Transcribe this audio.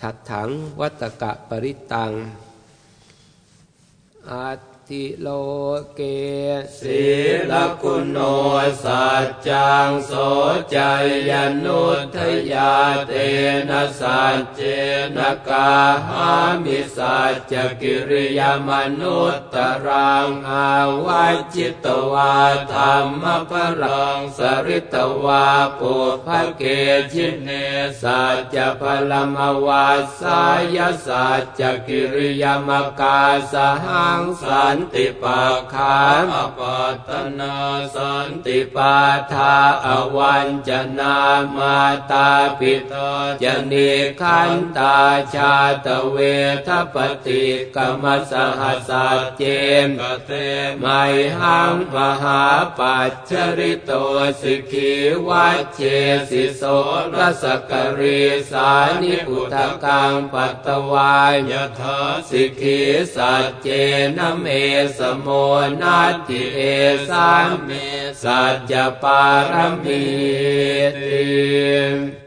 ฉัดถังวัตกะปริตัง อาติโลเกศีลคุณโนสัจจังโสจยนุทยาเตนะสัจเจนกาหามิสัจจกิริยมนุตตรังอาวัจิตวาธรรมพลังสริตวาปุภเกจิเนสัจจพลมวาสายสัจจกิริยมกาสหังสันติปัคขาปัตนาสันติปาทาอวันจนามาตาปิตาจนิขันตาชาตเวทปฏิกรรมสหัสเจมกเตไมหังมหาปัจจริโตสิกีวัชเชสิโสรสกรีสานิพุทธกังปัตตวายยถาสิกีสัจเจนเมสโมนัตติเอสามเมสัจจปารมีติ